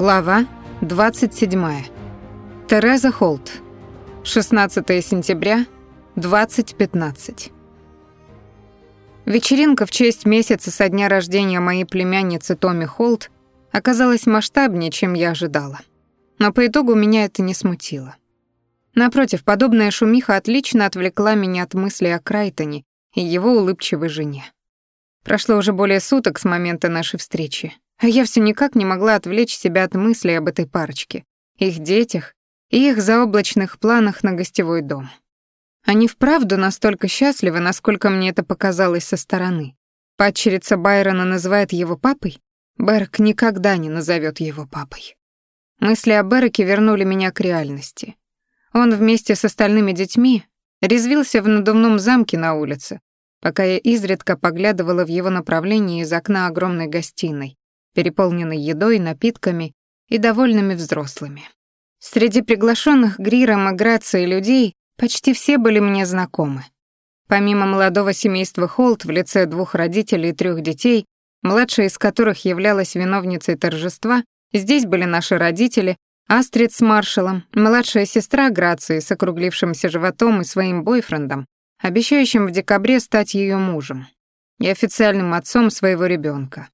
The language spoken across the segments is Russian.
Глава 27. Тереза Холт. 16 сентября, 2015. Вечеринка в честь месяца со дня рождения моей племянницы Томми Холт оказалась масштабнее, чем я ожидала. Но по итогу меня это не смутило. Напротив, подобная шумиха отлично отвлекла меня от мысли о Крайтоне и его улыбчивой жене. Прошло уже более суток с момента нашей встречи, а я все никак не могла отвлечь себя от мыслей об этой парочке, их детях и их заоблачных планах на гостевой дом. Они вправду настолько счастливы, насколько мне это показалось со стороны. Падчерица Байрона называет его папой? Берк никогда не назовет его папой. Мысли о Берке вернули меня к реальности. Он вместе с остальными детьми резвился в надувном замке на улице, пока я изредка поглядывала в его направлении из окна огромной гостиной, переполненный едой, напитками и довольными взрослыми. Среди приглашенных Гриром и Грацией людей почти все были мне знакомы. Помимо молодого семейства Холт в лице двух родителей и трех детей, младшая из которых являлась виновницей торжества, здесь были наши родители, Астрид с Маршалом, младшая сестра Грации с округлившимся животом и своим бойфрендом, обещающим в декабре стать ее мужем, и официальным отцом своего ребенка.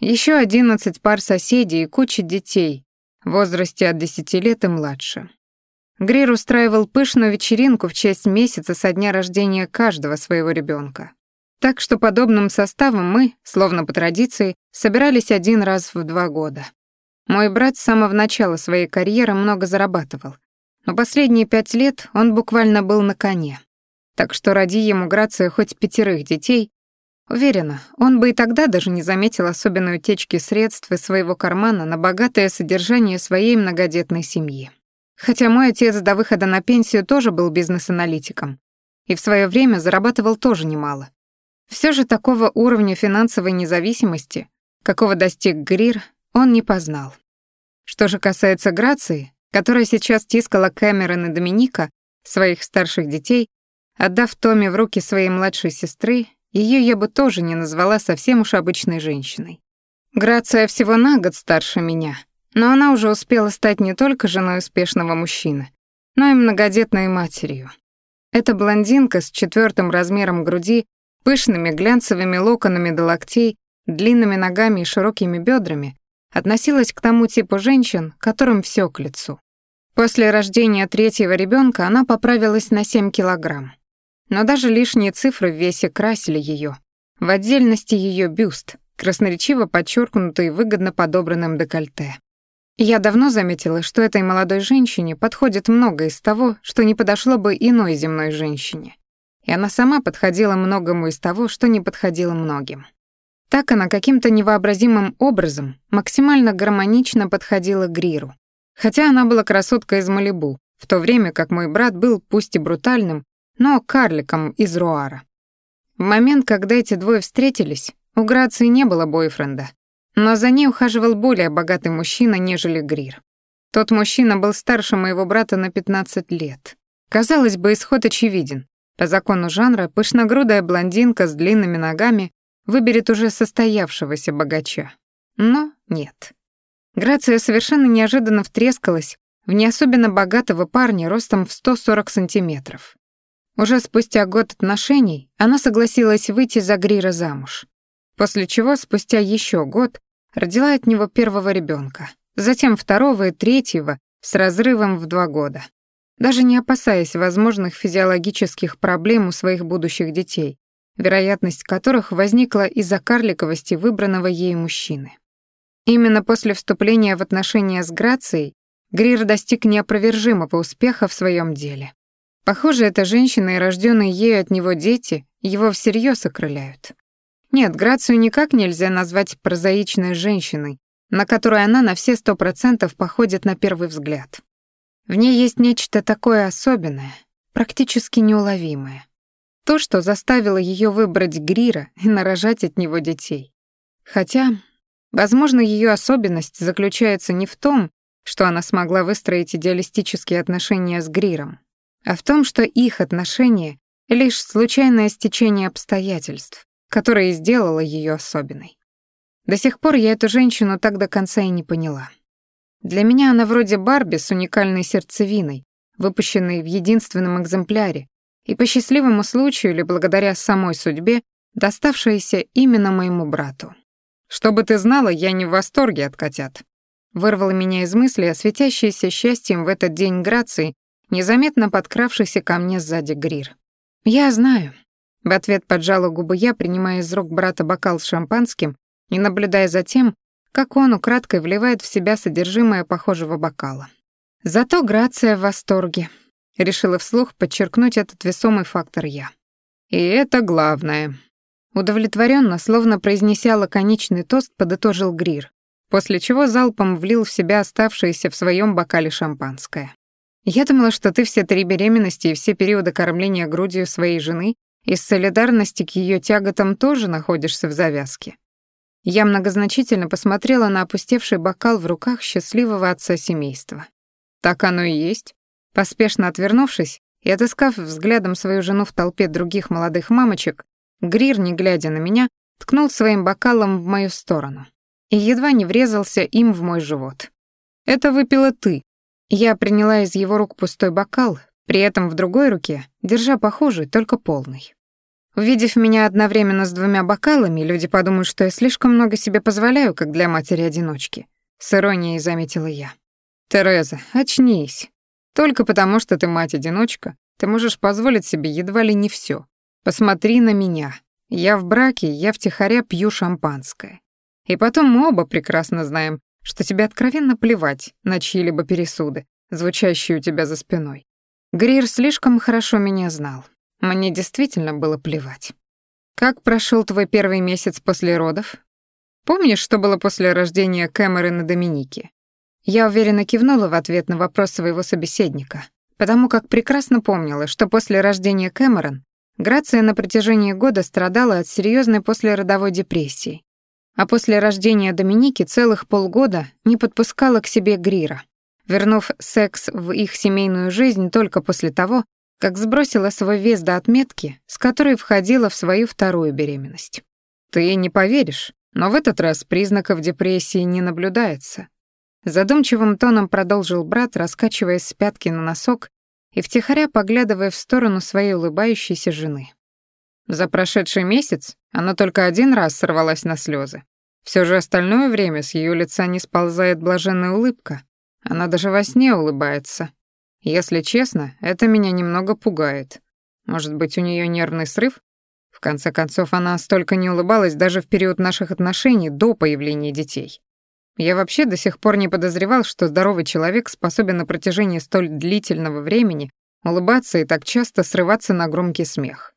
Еще одиннадцать пар соседей и куча детей в возрасте от десяти лет и младше. Грир устраивал пышную вечеринку в честь месяца со дня рождения каждого своего ребенка. Так что подобным составом мы, словно по традиции, собирались один раз в два года. Мой брат с самого начала своей карьеры много зарабатывал, но последние пять лет он буквально был на коне. Так что ради ему Грация хоть пятерых детей, Уверена, он бы и тогда даже не заметил особенной утечки средств из своего кармана на богатое содержание своей многодетной семьи. Хотя мой отец до выхода на пенсию тоже был бизнес-аналитиком и в свое время зарабатывал тоже немало. Все же такого уровня финансовой независимости, какого достиг Грир, он не познал. Что же касается Грации, которая сейчас тискала Кэмерон и Доминика, своих старших детей, отдав Томми в руки своей младшей сестры ее я бы тоже не назвала совсем уж обычной женщиной. Грация всего на год старше меня, но она уже успела стать не только женой успешного мужчины, но и многодетной матерью. Эта блондинка с четвертым размером груди, пышными глянцевыми локонами до локтей, длинными ногами и широкими бедрами относилась к тому типу женщин, которым все к лицу. После рождения третьего ребенка она поправилась на 7 килограмм. Но даже лишние цифры в весе красили ее. В отдельности ее бюст, красноречиво подчеркнутый выгодно подобранным декольте. Я давно заметила, что этой молодой женщине подходит многое из того, что не подошло бы иной земной женщине. И она сама подходила многому из того, что не подходило многим. Так она каким-то невообразимым образом максимально гармонично подходила Гриру. Хотя она была красоткой из Малибу, в то время как мой брат был пусть и брутальным, но карликом из Руара. В момент, когда эти двое встретились, у Грации не было бойфренда, но за ней ухаживал более богатый мужчина, нежели Грир. Тот мужчина был старше моего брата на 15 лет. Казалось бы, исход очевиден. По закону жанра, пышногрудая блондинка с длинными ногами выберет уже состоявшегося богача. Но нет. Грация совершенно неожиданно втрескалась в не особенно богатого парня ростом в 140 сантиметров. Уже спустя год отношений она согласилась выйти за Грира замуж. После чего, спустя еще год, родила от него первого ребенка, затем второго и третьего с разрывом в два года. Даже не опасаясь возможных физиологических проблем у своих будущих детей, вероятность которых возникла из-за карликовости выбранного ей мужчины. Именно после вступления в отношения с Грацией Грир достиг неопровержимого успеха в своем деле. Похоже, эта женщина и рожденные ею от него дети его всерьез окрыляют. Нет, Грацию никак нельзя назвать прозаичной женщиной, на которую она на все сто процентов походит на первый взгляд. В ней есть нечто такое особенное, практически неуловимое. То, что заставило ее выбрать Грира и нарожать от него детей. Хотя, возможно, ее особенность заключается не в том, что она смогла выстроить идеалистические отношения с Гриром, а в том, что их отношения — лишь случайное стечение обстоятельств, которое сделало ее особенной. До сих пор я эту женщину так до конца и не поняла. Для меня она вроде Барби с уникальной сердцевиной, выпущенной в единственном экземпляре, и по счастливому случаю или благодаря самой судьбе, доставшаяся именно моему брату. «Чтобы ты знала, я не в восторге от котят», вырвала меня из мысли, осветящейся счастьем в этот день Грации, незаметно подкравшийся ко мне сзади Грир. «Я знаю». В ответ поджала губы я, принимая из рук брата бокал с шампанским и наблюдая за тем, как он украдкой вливает в себя содержимое похожего бокала. Зато Грация в восторге. Решила вслух подчеркнуть этот весомый фактор я. И это главное. Удовлетворенно, словно произнеся лаконичный тост, подытожил Грир, после чего залпом влил в себя оставшееся в своем бокале шампанское. «Я думала, что ты все три беременности и все периоды кормления грудью своей жены из солидарности к ее тяготам тоже находишься в завязке». Я многозначительно посмотрела на опустевший бокал в руках счастливого отца семейства. «Так оно и есть». Поспешно отвернувшись и отыскав взглядом свою жену в толпе других молодых мамочек, Грир, не глядя на меня, ткнул своим бокалом в мою сторону и едва не врезался им в мой живот. «Это выпила ты». Я приняла из его рук пустой бокал, при этом в другой руке, держа похожий, только полный. Увидев меня одновременно с двумя бокалами, люди подумают, что я слишком много себе позволяю, как для матери-одиночки. С иронией заметила я. «Тереза, очнись. Только потому, что ты мать-одиночка, ты можешь позволить себе едва ли не все. Посмотри на меня. Я в браке, я втихаря пью шампанское. И потом мы оба прекрасно знаем, что тебе откровенно плевать на чьи-либо пересуды, звучащие у тебя за спиной. Грир слишком хорошо меня знал. Мне действительно было плевать. Как прошел твой первый месяц после родов? Помнишь, что было после рождения Кэмерона Доминики? Я уверенно кивнула в ответ на вопрос своего собеседника, потому как прекрасно помнила, что после рождения Кэмерон Грация на протяжении года страдала от серьезной послеродовой депрессии, а после рождения Доминики целых полгода не подпускала к себе Грира, вернув секс в их семейную жизнь только после того, как сбросила свой вес до отметки, с которой входила в свою вторую беременность. Ты не поверишь, но в этот раз признаков депрессии не наблюдается. Задумчивым тоном продолжил брат, раскачиваясь с пятки на носок и втихаря поглядывая в сторону своей улыбающейся жены. За прошедший месяц она только один раз сорвалась на слезы. Все же остальное время с ее лица не сползает блаженная улыбка. Она даже во сне улыбается. Если честно, это меня немного пугает. Может быть, у нее нервный срыв? В конце концов, она столько не улыбалась даже в период наших отношений до появления детей. Я вообще до сих пор не подозревал, что здоровый человек способен на протяжении столь длительного времени улыбаться и так часто срываться на громкий смех.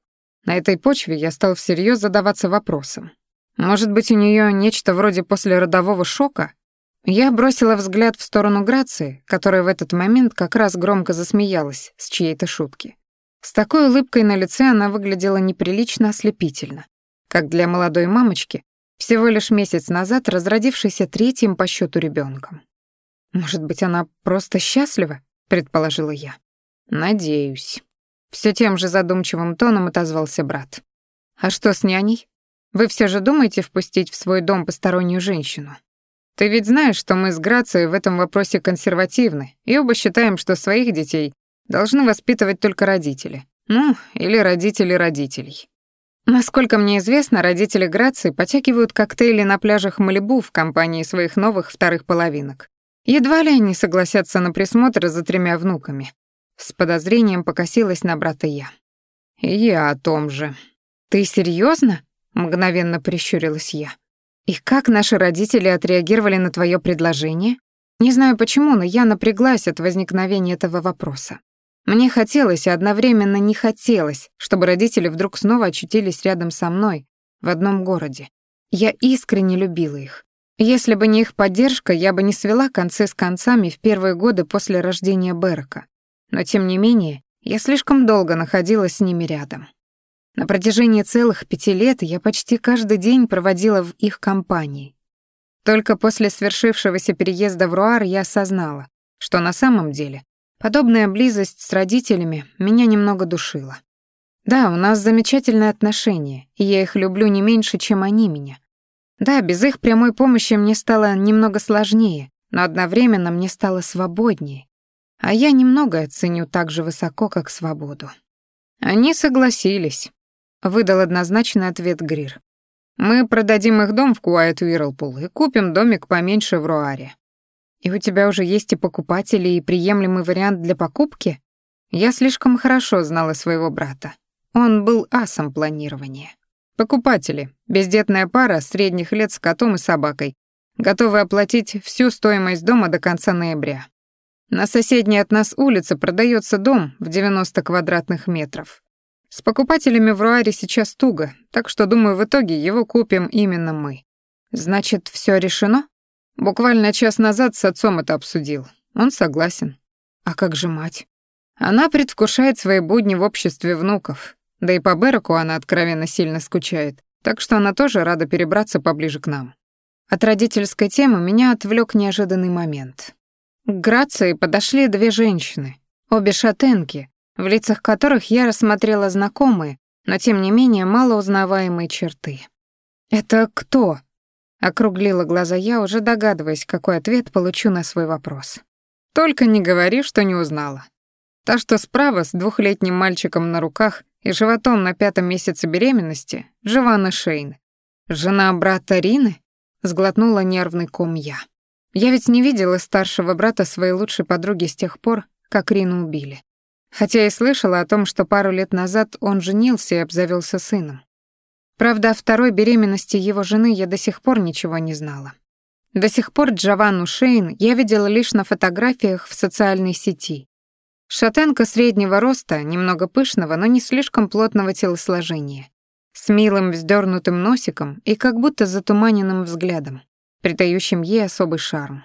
На этой почве я стал всерьез задаваться вопросом. Может быть, у нее нечто вроде послеродового шока? Я бросила взгляд в сторону Грации, которая в этот момент как раз громко засмеялась с чьей-то шутки. С такой улыбкой на лице она выглядела неприлично ослепительно, как для молодой мамочки, всего лишь месяц назад разродившейся третьим по счету ребенком. «Может быть, она просто счастлива?» — предположила я. «Надеюсь». Все тем же задумчивым тоном отозвался брат. «А что с няней? Вы все же думаете впустить в свой дом постороннюю женщину? Ты ведь знаешь, что мы с Грацией в этом вопросе консервативны, и оба считаем, что своих детей должны воспитывать только родители. Ну, или родители родителей. Насколько мне известно, родители Грации потягивают коктейли на пляжах Малибу в компании своих новых вторых половинок. Едва ли они согласятся на присмотр за тремя внуками. С подозрением покосилась на брата я. Я о том же. Ты серьезно? Мгновенно прищурилась я. И как наши родители отреагировали на твое предложение? Не знаю почему, но я напряглась от возникновения этого вопроса. Мне хотелось и одновременно не хотелось, чтобы родители вдруг снова очутились рядом со мной, в одном городе. Я искренне любила их. Если бы не их поддержка, я бы не свела концы с концами в первые годы после рождения Берка. Но тем не менее, я слишком долго находилась с ними рядом. На протяжении целых пяти лет я почти каждый день проводила в их компании. Только после свершившегося переезда в Руар я осознала, что на самом деле Подобная близость с родителями меня немного душила. Да, у нас замечательные отношения, и я их люблю не меньше, чем они меня. Да, без их прямой помощи мне стало немного сложнее, но одновременно мне стало свободнее, а я немного ценю так же высоко, как свободу. Они согласились, выдал однозначный ответ Грир. Мы продадим их дом в Куайт Уирлпул и купим домик поменьше в Руаре. И у тебя уже есть и покупатели, и приемлемый вариант для покупки? Я слишком хорошо знала своего брата. Он был асом планирования. Покупатели, бездетная пара средних лет с котом и собакой, готовы оплатить всю стоимость дома до конца ноября. На соседней от нас улице продается дом в 90 квадратных метров. С покупателями в Руаре сейчас туго, так что, думаю, в итоге его купим именно мы. Значит, все решено? Буквально час назад с отцом это обсудил. Он согласен. А как же мать? Она предвкушает свои будни в обществе внуков. Да и по Береку она откровенно сильно скучает, так что она тоже рада перебраться поближе к нам. От родительской темы меня отвлек неожиданный момент. К Грации подошли две женщины, обе шатенки, в лицах которых я рассмотрела знакомые, но тем не менее малоузнаваемые черты. «Это кто?» — округлила глаза я, уже догадываясь, какой ответ получу на свой вопрос. «Только не говори, что не узнала. Та, что справа с двухлетним мальчиком на руках и животом на пятом месяце беременности, Джованна Шейн. Жена брата Рины?» — сглотнула нервный ком я. Я ведь не видела старшего брата своей лучшей подруги с тех пор, как Рину убили. Хотя и слышала о том, что пару лет назад он женился и обзавелся сыном. Правда, о второй беременности его жены я до сих пор ничего не знала. До сих пор Джованну Шейн я видела лишь на фотографиях в социальной сети. Шатенка среднего роста, немного пышного, но не слишком плотного телосложения, с милым вздернутым носиком и как будто затуманенным взглядом, придающим ей особый шарм.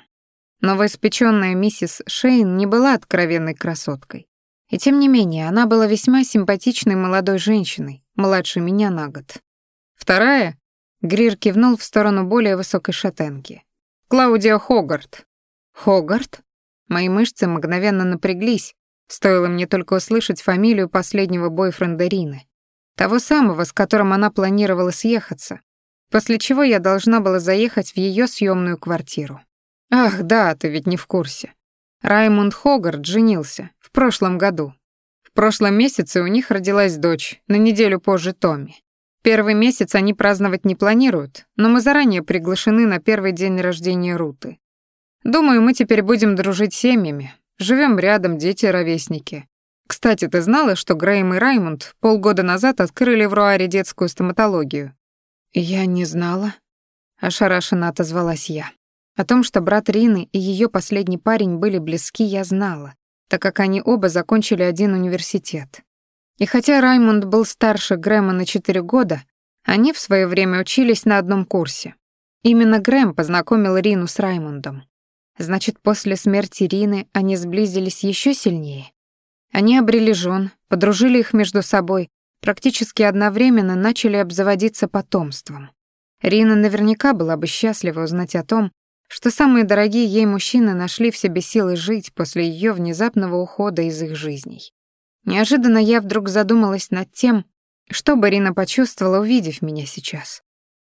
Новоиспечённая миссис Шейн не была откровенной красоткой. И тем не менее, она была весьма симпатичной молодой женщиной, младше меня на год. Вторая, Грир кивнул в сторону более высокой шатенки. Клаудия Хогарт. Хогарт? Мои мышцы мгновенно напряглись, стоило мне только услышать фамилию последнего бойфренда Рины, того самого, с которым она планировала съехаться, после чего я должна была заехать в ее съемную квартиру. Ах, да, ты ведь не в курсе. Раймонд Хогарт женился в прошлом году. В прошлом месяце у них родилась дочь, на неделю позже Томми. Первый месяц они праздновать не планируют, но мы заранее приглашены на первый день рождения Руты. Думаю, мы теперь будем дружить семьями. Живем рядом, дети-ровесники. Кстати, ты знала, что Грейм и Раймонд полгода назад открыли в Руаре детскую стоматологию? Я не знала, ошарашенно отозвалась я. О том, что брат Рины и ее последний парень были близки, я знала, так как они оба закончили один университет. И хотя Раймонд был старше Грэма на четыре года, они в свое время учились на одном курсе. Именно Грэм познакомил Рину с Раймондом. Значит, после смерти Рины они сблизились еще сильнее. Они обрели жен, подружили их между собой, практически одновременно начали обзаводиться потомством. Рина наверняка была бы счастлива узнать о том, что самые дорогие ей мужчины нашли в себе силы жить после ее внезапного ухода из их жизней. Неожиданно я вдруг задумалась над тем, что Барина почувствовала, увидев меня сейчас.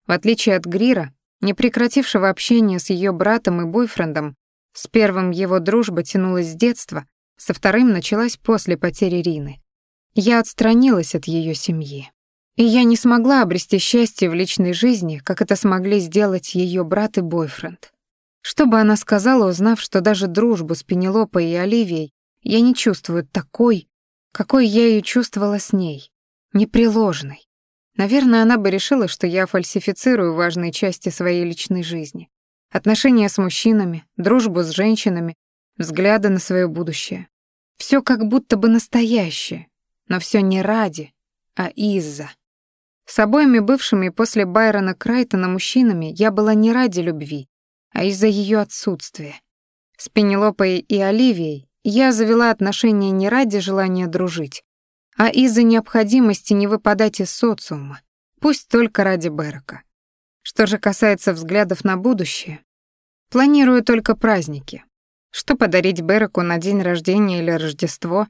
В отличие от Грира, не прекратившего общение с ее братом и бойфрендом, с первым его дружба тянулась с детства, со вторым началась после потери Рины. Я отстранилась от ее семьи. И я не смогла обрести счастье в личной жизни, как это смогли сделать ее брат и бойфренд. Что бы она сказала, узнав, что даже дружбу с Пенелопой и Оливией я не чувствую такой, какой я ее чувствовала с ней, непреложной. Наверное, она бы решила, что я фальсифицирую важные части своей личной жизни. Отношения с мужчинами, дружбу с женщинами, взгляды на свое будущее. Все как будто бы настоящее, но все не ради, а из-за. С обоими бывшими после Байрона Крайтона мужчинами я была не ради любви, а из-за ее отсутствия. С Пенелопой и Оливией я завела отношения не ради желания дружить, а из-за необходимости не выпадать из социума, пусть только ради Берка. Что же касается взглядов на будущее, планирую только праздники. Что подарить Береку на день рождения или Рождество,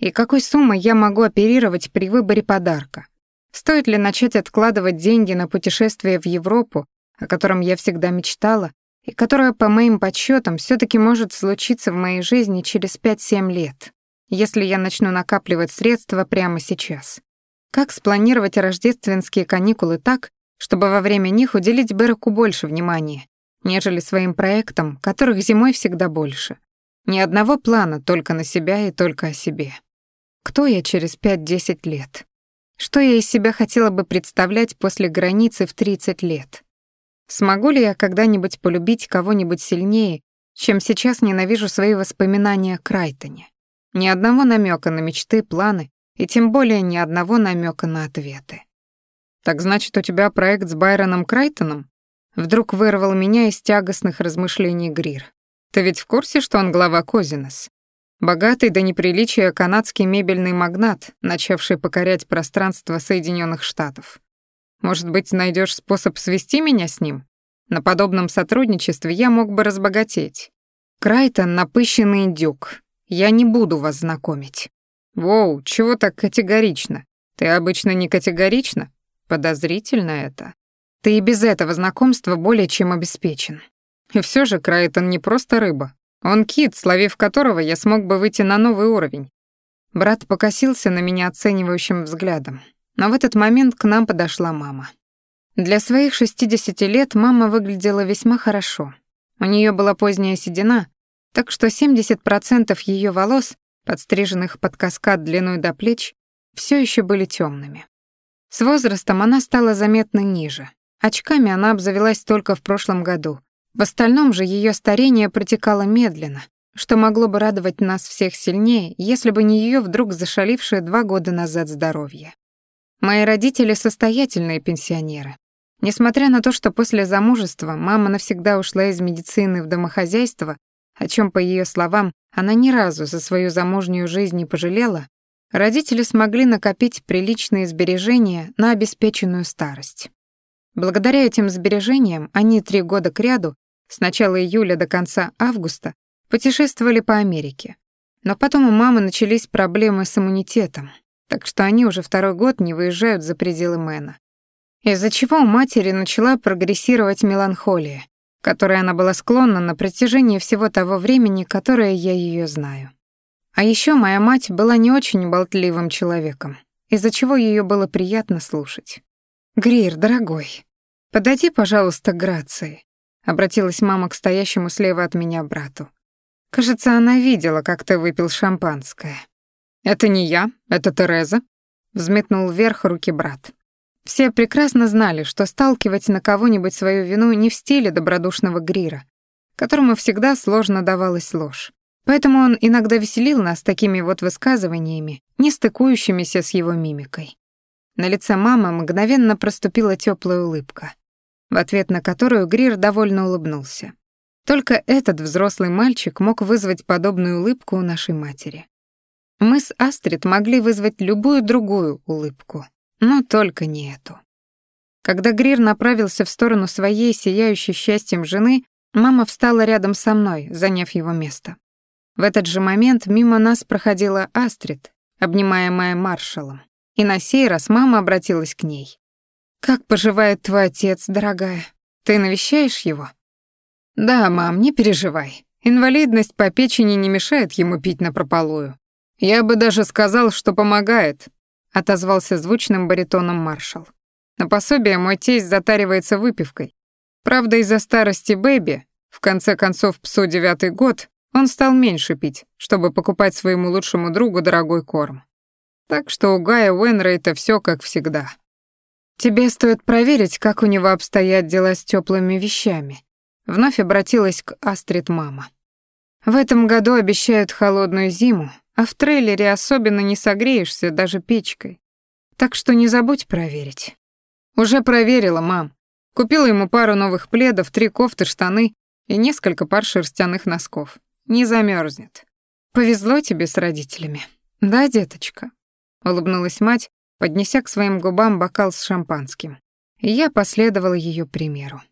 и какой суммой я могу оперировать при выборе подарка. Стоит ли начать откладывать деньги на путешествие в Европу, о котором я всегда мечтала, и которая, по моим подсчетам, все таки может случиться в моей жизни через 5-7 лет, если я начну накапливать средства прямо сейчас. Как спланировать рождественские каникулы так, чтобы во время них уделить Береку больше внимания, нежели своим проектам, которых зимой всегда больше. Ни одного плана только на себя и только о себе. Кто я через 5-10 лет? Что я из себя хотела бы представлять после границы в 30 лет? Смогу ли я когда-нибудь полюбить кого-нибудь сильнее, чем сейчас ненавижу свои воспоминания о Крайтоне? Ни одного намека на мечты, планы и тем более ни одного намека на ответы. «Так значит, у тебя проект с Байроном Крайтоном?» Вдруг вырвал меня из тягостных размышлений Грир. «Ты ведь в курсе, что он глава Козинес? Богатый до неприличия канадский мебельный магнат, начавший покорять пространство Соединенных Штатов. Может быть, найдешь способ свести меня с ним? На подобном сотрудничестве я мог бы разбогатеть. Крайтон — напыщенный дюк. Я не буду вас знакомить. Воу, чего так категорично? Ты обычно не категорично? Подозрительно это. Ты и без этого знакомства более чем обеспечен. И все же Крайтон не просто рыба. Он кит, словив которого я смог бы выйти на новый уровень. Брат покосился на меня оценивающим взглядом. Но в этот момент к нам подошла мама. Для своих 60 лет мама выглядела весьма хорошо. У нее была поздняя седина, так что 70% ее волос, подстриженных под каскад длиной до плеч, все еще были темными. С возрастом она стала заметно ниже. Очками она обзавелась только в прошлом году. В остальном же ее старение протекало медленно, что могло бы радовать нас всех сильнее, если бы не ее вдруг зашалившее два года назад здоровье. Мои родители состоятельные пенсионеры. Несмотря на то, что после замужества мама навсегда ушла из медицины в домохозяйство, о чем, по ее словам, она ни разу за свою замужнюю жизнь не пожалела, родители смогли накопить приличные сбережения на обеспеченную старость. Благодаря этим сбережениям они три года кряду, с начала июля до конца августа, путешествовали по Америке. Но потом у мамы начались проблемы с иммунитетом, так что они уже второй год не выезжают за пределы Мэна. Из-за чего у матери начала прогрессировать меланхолия, которой она была склонна на протяжении всего того времени, которое я ее знаю. А еще моя мать была не очень болтливым человеком, из-за чего ее было приятно слушать. «Грир, дорогой, подойди, пожалуйста, к Грации», — обратилась мама к стоящему слева от меня брату. «Кажется, она видела, как ты выпил шампанское». «Это не я, это Тереза», — взметнул вверх руки брат. Все прекрасно знали, что сталкивать на кого-нибудь свою вину не в стиле добродушного Грира, которому всегда сложно давалась ложь. Поэтому он иногда веселил нас такими вот высказываниями, не стыкующимися с его мимикой. На лице мамы мгновенно проступила теплая улыбка, в ответ на которую Грир довольно улыбнулся. Только этот взрослый мальчик мог вызвать подобную улыбку у нашей матери. Мы с Астрид могли вызвать любую другую улыбку, но только не эту. Когда Грир направился в сторону своей сияющей счастьем жены, мама встала рядом со мной, заняв его место. В этот же момент мимо нас проходила Астрид, обнимаемая маршалом. И на сей раз мама обратилась к ней. «Как поживает твой отец, дорогая? Ты навещаешь его?» «Да, мам, не переживай. Инвалидность по печени не мешает ему пить напропалую. Я бы даже сказал, что помогает», — отозвался звучным баритоном маршал. «На пособие мой тесть затаривается выпивкой. Правда, из-за старости Бэби, в конце концов, псу девятый год, он стал меньше пить, чтобы покупать своему лучшему другу дорогой корм. Так что у Гая Уэнрейта все как всегда. Тебе стоит проверить, как у него обстоят дела с теплыми вещами. Вновь обратилась к Астрид мама. В этом году обещают холодную зиму, а в трейлере особенно не согреешься даже печкой. Так что не забудь проверить. Уже проверила, мам. Купила ему пару новых пледов, три кофты, штаны и несколько пар шерстяных носков не замерзнет. Повезло тебе с родителями. Да, деточка? Улыбнулась мать, поднеся к своим губам бокал с шампанским. Я последовала ее примеру.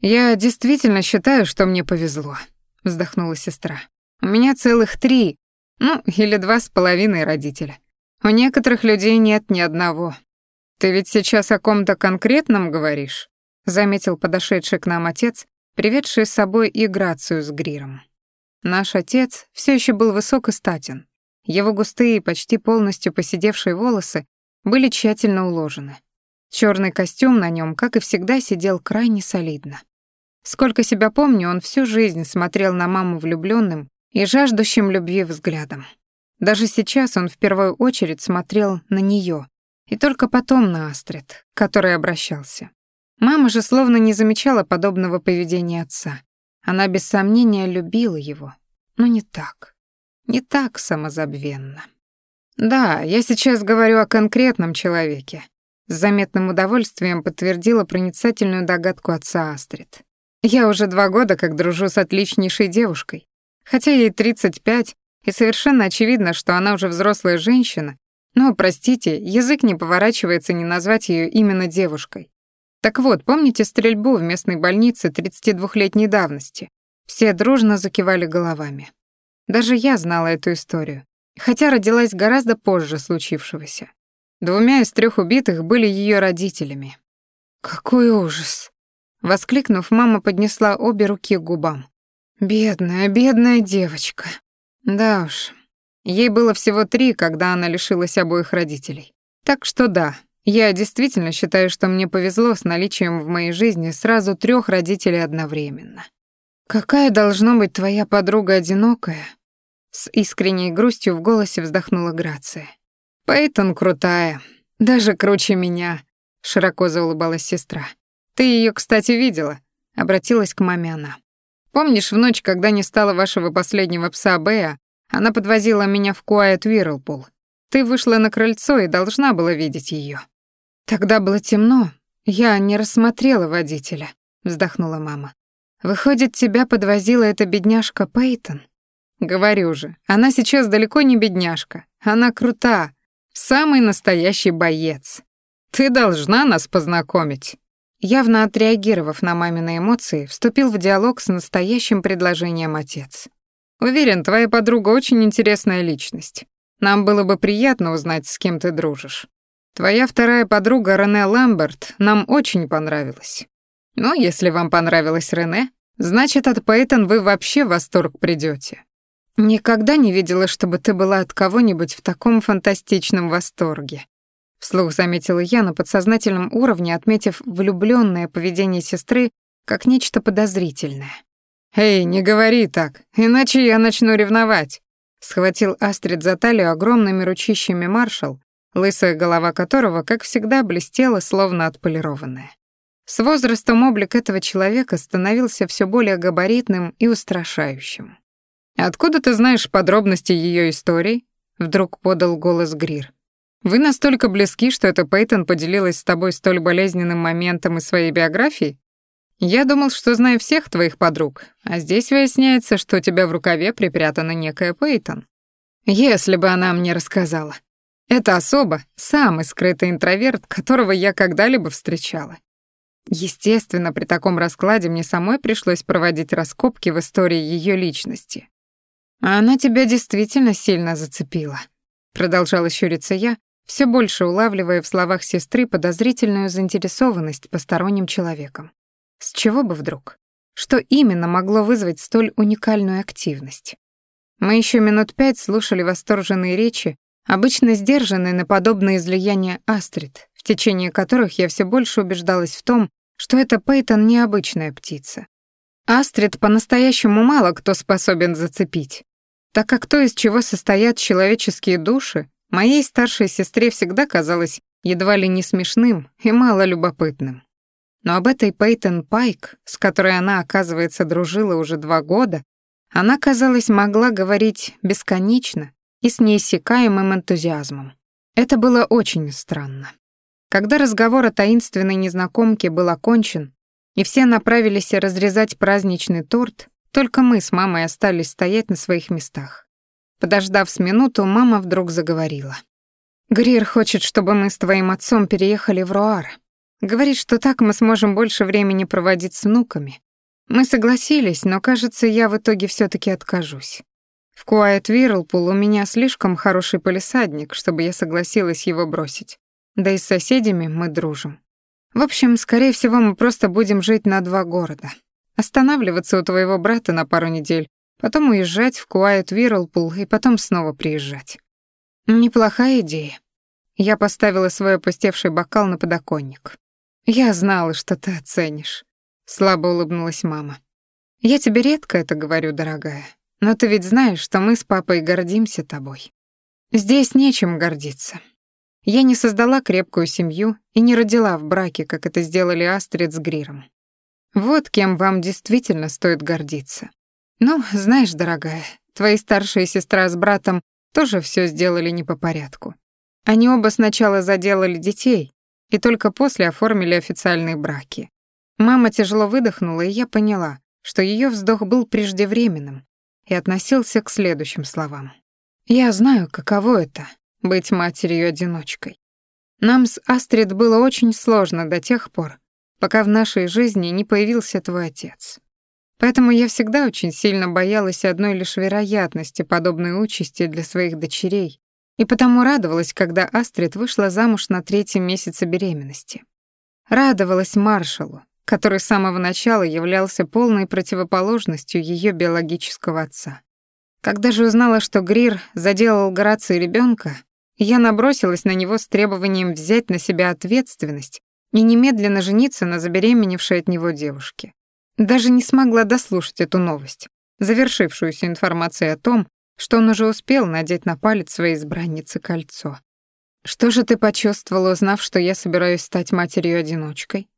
Я действительно считаю, что мне повезло, вздохнула сестра. У меня целых три, ну, или два с половиной родителя. У некоторых людей нет ни одного. Ты ведь сейчас о ком-то конкретном говоришь? заметил подошедший к нам отец, приведшие с собой и Грацию с Гриром. Наш отец все еще был высок и статен. Его густые, почти полностью поседевшие волосы были тщательно уложены. Черный костюм на нем, как и всегда, сидел крайне солидно. Сколько себя помню, он всю жизнь смотрел на маму влюбленным и жаждущим любви взглядом. Даже сейчас он в первую очередь смотрел на нее, и только потом на Астрид, к которой обращался. Мама же словно не замечала подобного поведения отца. Она без сомнения любила его, но не так. Не так самозабвенно. Да, я сейчас говорю о конкретном человеке. С заметным удовольствием подтвердила проницательную догадку отца Астрид. Я уже два года как дружу с отличнейшей девушкой. Хотя ей 35, и совершенно очевидно, что она уже взрослая женщина, но, простите, язык не поворачивается не назвать ее именно девушкой. Так вот, помните стрельбу в местной больнице 32-летней давности? Все дружно закивали головами. Даже я знала эту историю, хотя родилась гораздо позже случившегося. Двумя из трех убитых были ее родителями. «Какой ужас!» Воскликнув, мама поднесла обе руки к губам. «Бедная, бедная девочка!» Да уж, ей было всего три, когда она лишилась обоих родителей. Так что да, я действительно считаю, что мне повезло с наличием в моей жизни сразу трех родителей одновременно. Какая должна быть твоя подруга одинокая? С искренней грустью в голосе вздохнула Грация. Пейтон крутая, даже круче меня, широко заулыбалась сестра. Ты ее, кстати, видела? обратилась к маме она. Помнишь, в ночь, когда не стало вашего последнего пса Бэя, она подвозила меня в Куайт Вирлпул. Ты вышла на крыльцо и должна была видеть ее. Тогда было темно, я не рассмотрела водителя, вздохнула мама. Выходит, тебя подвозила эта бедняжка Пейтон? Говорю же, она сейчас далеко не бедняжка, она крута, самый настоящий боец. Ты должна нас познакомить. Явно отреагировав на мамины эмоции, вступил в диалог с настоящим предложением отец. Уверен, твоя подруга очень интересная личность. Нам было бы приятно узнать, с кем ты дружишь. Твоя вторая подруга Рене Ламберт нам очень понравилась. Но если вам понравилась Рене, значит, от Пейтон вы вообще в восторг придете. Никогда не видела, чтобы ты была от кого-нибудь в таком фантастичном восторге. Вслух заметила я на подсознательном уровне, отметив влюбленное поведение сестры как нечто подозрительное. «Эй, не говори так, иначе я начну ревновать», схватил Астрид за талию огромными ручищами маршал, лысая голова которого, как всегда, блестела, словно отполированная. С возрастом облик этого человека становился все более габаритным и устрашающим. «Откуда ты знаешь подробности ее истории?» — вдруг подал голос Грир. «Вы настолько близки, что эта Пейтон поделилась с тобой столь болезненным моментом из своей биографии? Я думал, что знаю всех твоих подруг, а здесь выясняется, что у тебя в рукаве припрятана некая Пейтон. Если бы она мне рассказала. Это особо самый скрытый интроверт, которого я когда-либо встречала. Естественно, при таком раскладе мне самой пришлось проводить раскопки в истории ее личности. А она тебя действительно сильно зацепила. Продолжала щуриться я, все больше улавливая в словах сестры подозрительную заинтересованность посторонним человеком. С чего бы вдруг? Что именно могло вызвать столь уникальную активность? Мы еще минут пять слушали восторженные речи обычно сдержанный на подобные излияния Астрид, в течение которых я все больше убеждалась в том, что эта Пейтон необычная птица. Астрид по-настоящему мало кто способен зацепить, так как то, из чего состоят человеческие души, моей старшей сестре всегда казалось едва ли не смешным и мало любопытным. Но об этой Пейтон Пайк, с которой она, оказывается, дружила уже два года, она, казалось, могла говорить бесконечно и с неиссякаемым энтузиазмом. Это было очень странно. Когда разговор о таинственной незнакомке был окончен, и все направились разрезать праздничный торт, только мы с мамой остались стоять на своих местах. Подождав с минуту, мама вдруг заговорила. «Грир хочет, чтобы мы с твоим отцом переехали в Руар. Говорит, что так мы сможем больше времени проводить с внуками. Мы согласились, но, кажется, я в итоге все таки откажусь. В Куайт Вирлпул у меня слишком хороший полисадник, чтобы я согласилась его бросить. Да и с соседями мы дружим. В общем, скорее всего, мы просто будем жить на два города. Останавливаться у твоего брата на пару недель, потом уезжать в Куайт Вирлпул и потом снова приезжать. Неплохая идея. Я поставила свой опустевший бокал на подоконник. Я знала, что ты оценишь. Слабо улыбнулась мама. Я тебе редко это говорю, дорогая, но ты ведь знаешь, что мы с папой гордимся тобой. Здесь нечем гордиться. Я не создала крепкую семью и не родила в браке, как это сделали Астрид с Гриром. Вот кем вам действительно стоит гордиться. Ну, знаешь, дорогая, твои старшая сестра с братом тоже все сделали не по порядку. Они оба сначала заделали детей и только после оформили официальные браки. Мама тяжело выдохнула, и я поняла, что ее вздох был преждевременным и относился к следующим словам. «Я знаю, каково это — быть матерью-одиночкой. Нам с Астрид было очень сложно до тех пор, пока в нашей жизни не появился твой отец. Поэтому я всегда очень сильно боялась одной лишь вероятности подобной участи для своих дочерей, и потому радовалась, когда Астрид вышла замуж на третьем месяце беременности. Радовалась маршалу, который с самого начала являлся полной противоположностью ее биологического отца. Когда же узнала, что Грир заделал Горацию ребенка, я набросилась на него с требованием взять на себя ответственность и немедленно жениться на забеременевшей от него девушке. Даже не смогла дослушать эту новость, завершившуюся информацией о том, что он уже успел надеть на палец своей избранницы кольцо. «Что же ты почувствовала, узнав, что я собираюсь стать матерью-одиночкой?»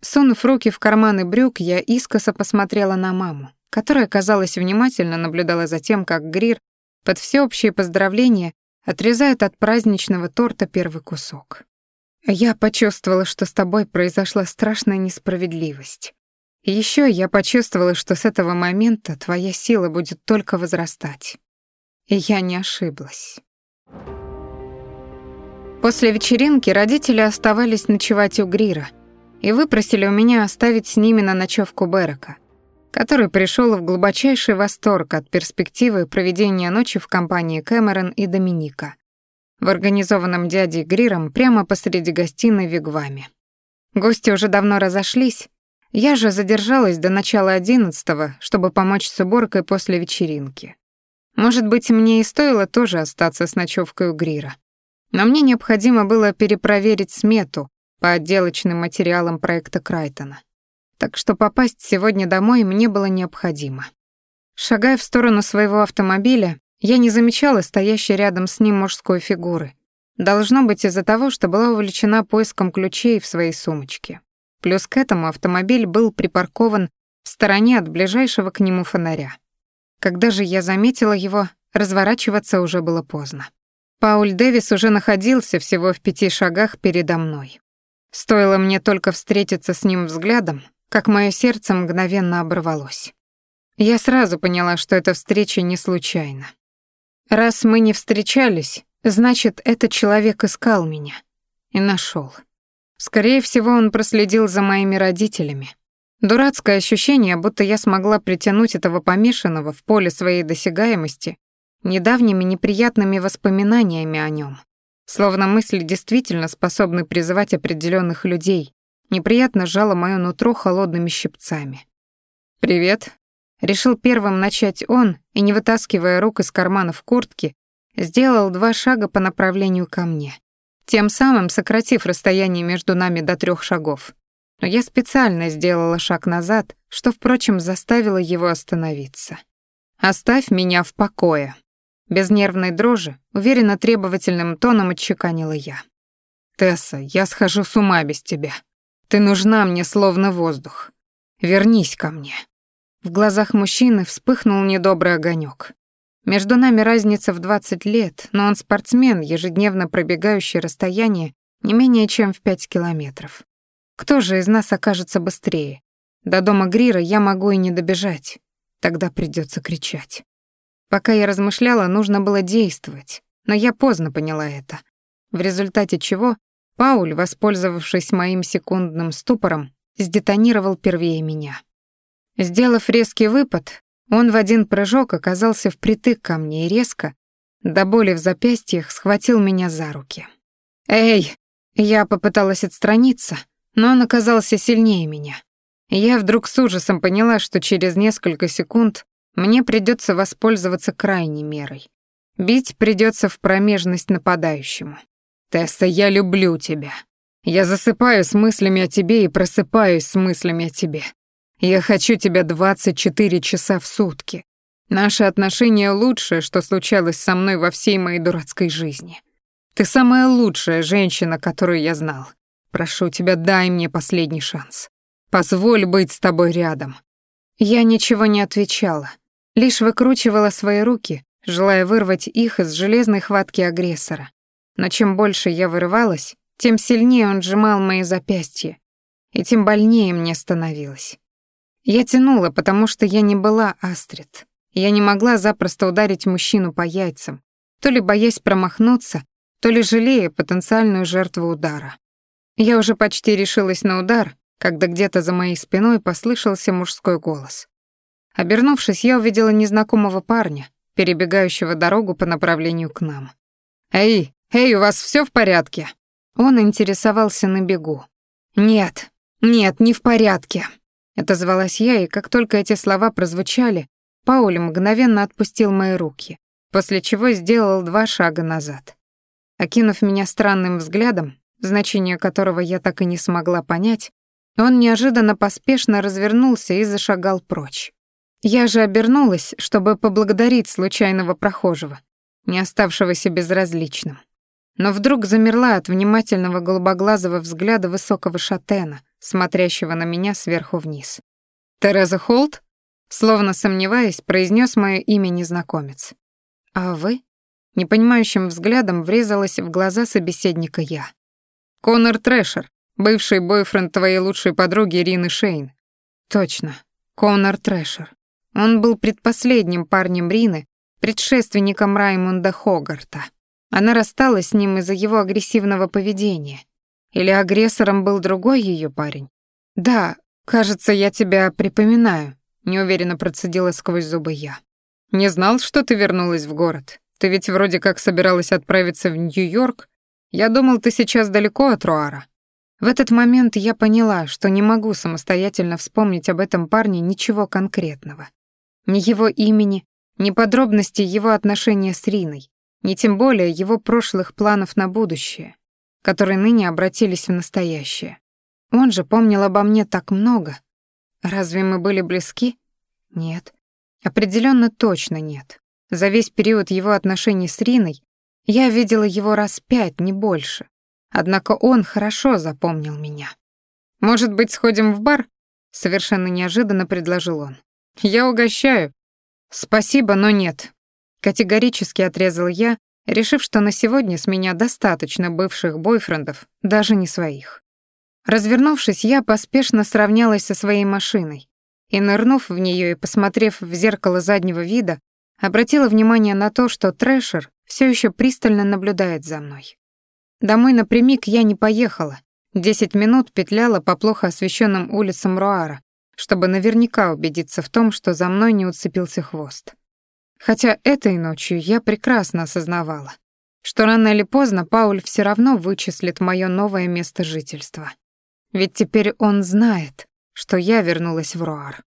Сунув руки в карманы брюк, я искоса посмотрела на маму, которая, казалось, внимательно наблюдала за тем, как Грир под всеобщие поздравления отрезает от праздничного торта первый кусок. Я почувствовала, что с тобой произошла страшная несправедливость. И ещё я почувствовала, что с этого момента твоя сила будет только возрастать. И я не ошиблась. После вечеринки родители оставались ночевать у Грира и выпросили у меня оставить с ними на ночевку Берека, который пришел в глубочайший восторг от перспективы проведения ночи в компании Кэмерон и Доминика в организованном дядей Гриром прямо посреди гостиной Вигваме. Гости уже давно разошлись, я же задержалась до начала одиннадцатого, чтобы помочь с уборкой после вечеринки. Может быть, мне и стоило тоже остаться с ночевкой у Грира. Но мне необходимо было перепроверить смету по отделочным материалам проекта Крайтона. Так что попасть сегодня домой мне было необходимо. Шагая в сторону своего автомобиля, я не замечала стоящей рядом с ним мужской фигуры. Должно быть из-за того, что была увлечена поиском ключей в своей сумочке. Плюс к этому автомобиль был припаркован в стороне от ближайшего к нему фонаря. Когда же я заметила его, разворачиваться уже было поздно. Пауль Дэвис уже находился всего в пяти шагах передо мной. Стоило мне только встретиться с ним взглядом, как мое сердце мгновенно оборвалось. Я сразу поняла, что эта встреча не случайна. Раз мы не встречались, значит, этот человек искал меня. И нашел. Скорее всего, он проследил за моими родителями. Дурацкое ощущение, будто я смогла притянуть этого помешанного в поле своей досягаемости недавними неприятными воспоминаниями о нем. Словно мысли действительно способны призывать определенных людей, неприятно сжало моё нутро холодными щипцами. «Привет», Решил первым начать он и, не вытаскивая рук из карманов куртки, сделал два шага по направлению ко мне, тем самым сократив расстояние между нами до трех шагов. Но я специально сделала шаг назад, что, впрочем, заставило его остановиться. «Оставь меня в покое», — без нервной дрожи, уверенно требовательным тоном отчеканила я. «Тесса, я схожу с ума без тебя. Ты нужна мне словно воздух. Вернись ко мне». В глазах мужчины вспыхнул недобрый огонек. Между нами разница в 20 лет, но он спортсмен, ежедневно пробегающий расстояние не менее чем в 5 километров. Кто же из нас окажется быстрее? До дома Грира я могу и не добежать. Тогда придется кричать. Пока я размышляла, нужно было действовать, но я поздно поняла это. В результате чего Пауль, воспользовавшись моим секундным ступором, сдетонировал первее меня. Сделав резкий выпад, он в один прыжок оказался впритык ко мне и резко, до боли в запястьях, схватил меня за руки. «Эй!» Я попыталась отстраниться, но он оказался сильнее меня. Я вдруг с ужасом поняла, что через несколько секунд мне придется воспользоваться крайней мерой. Бить придется в промежность нападающему. «Тесса, я люблю тебя. Я засыпаю с мыслями о тебе и просыпаюсь с мыслями о тебе. Я хочу тебя 24 часа в сутки. Наши отношения лучшее, что случалось со мной во всей моей дурацкой жизни. Ты самая лучшая женщина, которую я знал. Прошу тебя, дай мне последний шанс. Позволь быть с тобой рядом. Я ничего не отвечала, лишь выкручивала свои руки, желая вырвать их из железной хватки агрессора. Но чем больше я вырывалась, тем сильнее он сжимал мои запястья, и тем больнее мне становилось. Я тянула, потому что я не была Астрид. Я не могла запросто ударить мужчину по яйцам, то ли боясь промахнуться, то ли жалея потенциальную жертву удара. Я уже почти решилась на удар, когда где-то за моей спиной послышался мужской голос. Обернувшись, я увидела незнакомого парня, перебегающего дорогу по направлению к нам. «Эй, эй, у вас все в порядке?» Он интересовался на бегу. «Нет, нет, не в порядке», — отозвалась я, и как только эти слова прозвучали, Пауль мгновенно отпустил мои руки, после чего сделал два шага назад. Окинув меня странным взглядом, значение которого я так и не смогла понять, он неожиданно поспешно развернулся и зашагал прочь. Я же обернулась, чтобы поблагодарить случайного прохожего, не оставшегося безразличным. Но вдруг замерла от внимательного голубоглазого взгляда высокого шатена, смотрящего на меня сверху вниз. «Тереза Холт?» Словно сомневаясь, произнес мое имя незнакомец. «А вы?» Непонимающим взглядом врезалась в глаза собеседника я. «Конор Трэшер, бывший бойфренд твоей лучшей подруги Ирины Шейн». «Точно, Конор Трэшер. Он был предпоследним парнем Рины, предшественником Раймонда Хогарта. Она рассталась с ним из-за его агрессивного поведения. Или агрессором был другой ее парень? Да, кажется, я тебя припоминаю неуверенно процедила сквозь зубы я. Не знал, что ты вернулась в город. Ты ведь вроде как собиралась отправиться в Нью-Йорк. Я думал, ты сейчас далеко от Руара. В этот момент я поняла, что не могу самостоятельно вспомнить об этом парне ничего конкретного. Ни его имени, ни подробностей его отношения с Риной, ни тем более его прошлых планов на будущее, которые ныне обратились в настоящее. Он же помнил обо мне так много. Разве мы были близки? Нет. Определенно точно нет. За весь период его отношений с Риной я видела его раз пять, не больше. Однако он хорошо запомнил меня. «Может быть, сходим в бар?» — совершенно неожиданно предложил он. «Я угощаю». «Спасибо, но нет». Категорически отрезал я, решив, что на сегодня с меня достаточно бывших бойфрендов, даже не своих. Развернувшись, я поспешно сравнялась со своей машиной, и, нырнув в нее и посмотрев в зеркало заднего вида, обратила внимание на то, что Трэшер все еще пристально наблюдает за мной. Домой напрямик я не поехала. Десять минут петляла по плохо освещенным улицам Руара, чтобы наверняка убедиться в том, что за мной не уцепился хвост. Хотя этой ночью я прекрасно осознавала, что рано или поздно Пауль все равно вычислит мое новое место жительства. Ведь теперь он знает, что я вернулась в Руар.